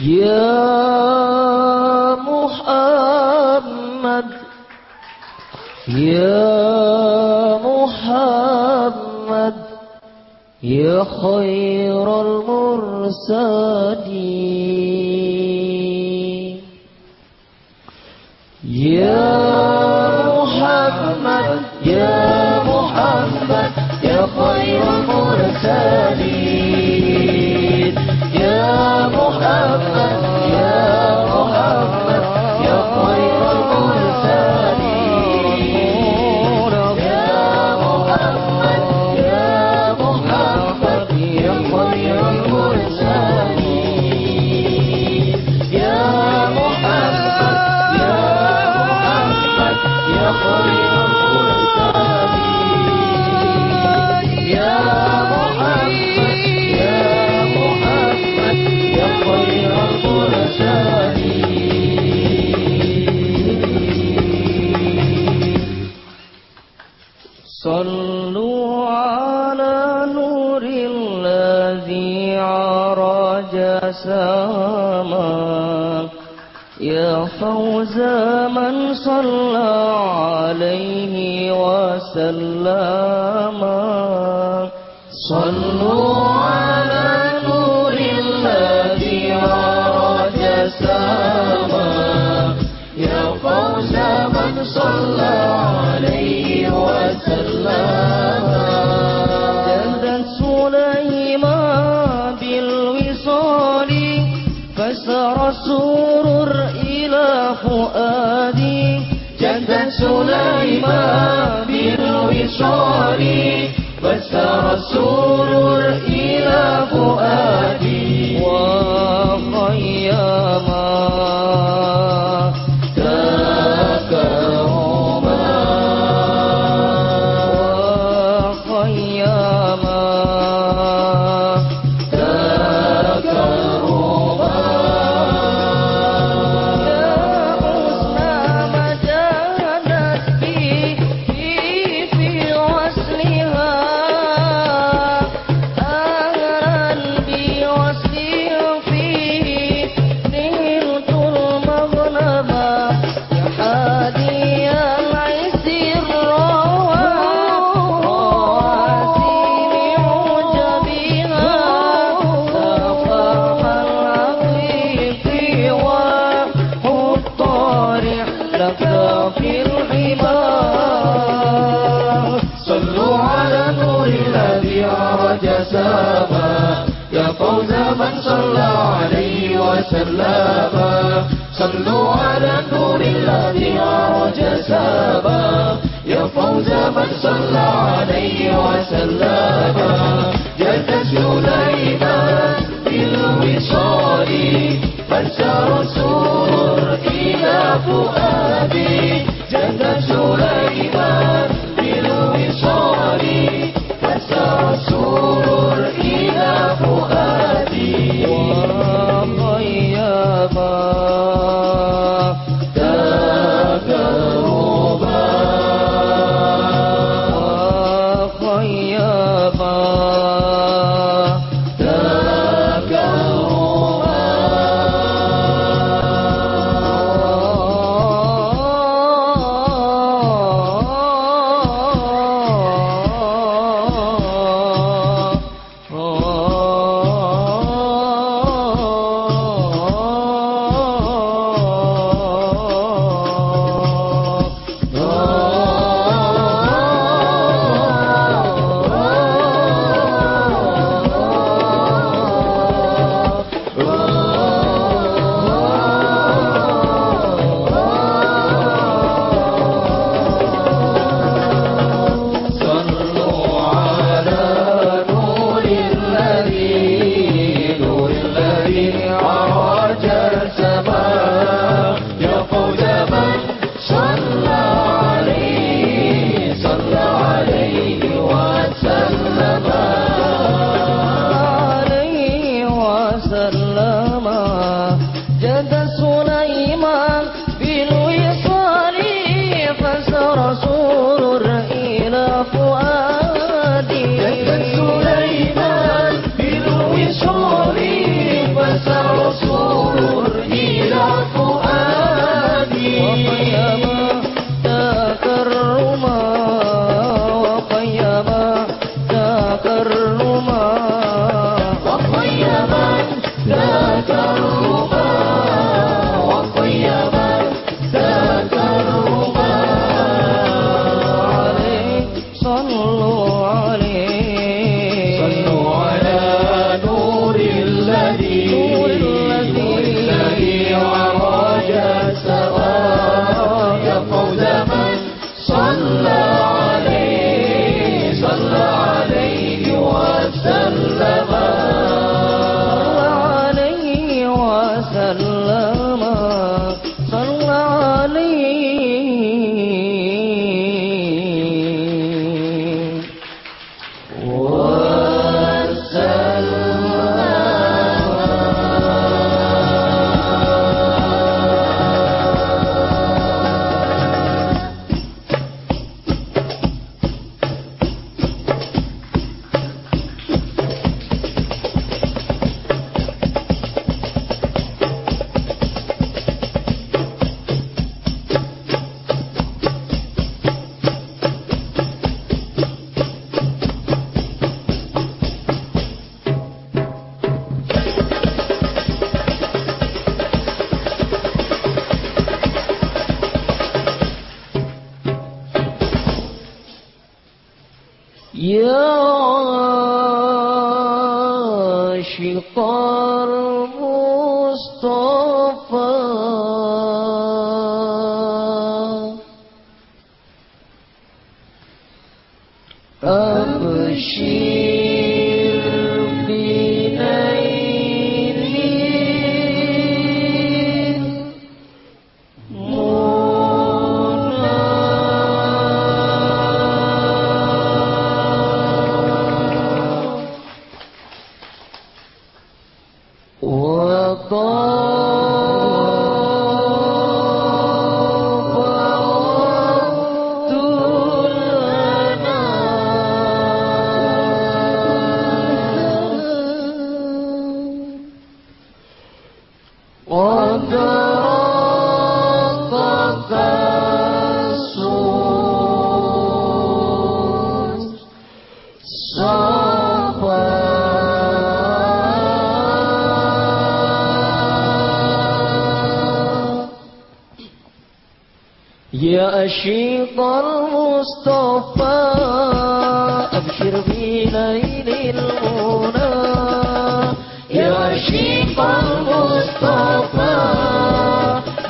يا محمد يا محمد يا خير المرسلين. يا محمد يا محمد يا خير المرسلين. فوز من صلى عليه وسلم. صلوا على نور الذي عرج سما يا فوز من صلى عليه وسلم. جلدت سليمان بالوصال فسر فؤادي جلدت سليمان بالوصال فسر السرور إلى فؤادي وخيما وسلم صلوا على النور الذي عرج سما يا فوز من صلى عليه وسلم جد سليمان بالوصال. فسر سرور إلى فؤادي. جد سليمان بالوصال. todas شقاق يا أشيط المصطفى أبشر بليل المنى. يا أشيط المصطفى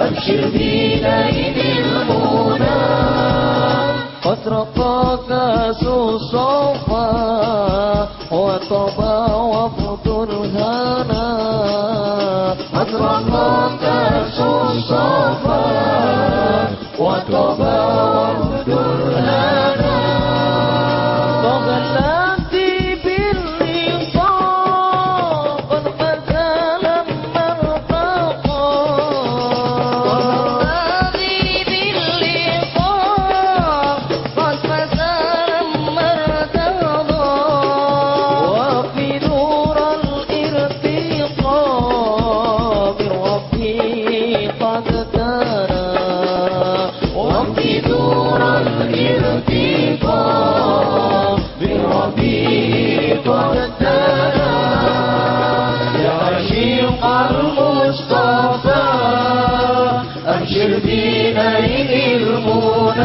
أبشر بليل المنى. قد رقى كاس الصفا وطبا وفض الهنا. قد رقى كاس الصفا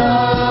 love.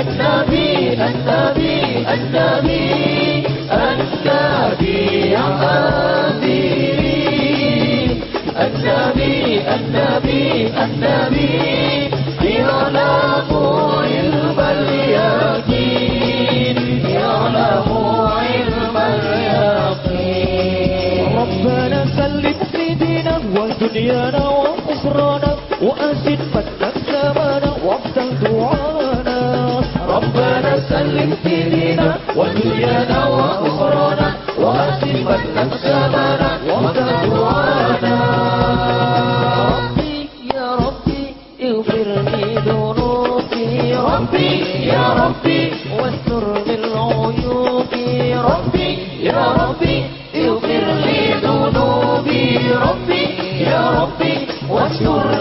النبي النبي النبي النبي عابرين النبي النبي النبي يعلم علم اليقين يعلم علم اليقين. ربنا سلم سيدنا ودنيانا وأخرانا وأزد فتك زمانا وافتح دعانا وسلم سيدنا ودنيانا وأخرانا وأسلم أقسامنا وكفر ورانا ربي يا ربي اغفر لي ذنوبي. ربي يا ربي واستر بالعيوب ربي يا ربي اغفر لي ذنوبي. ربي يا ربي واستر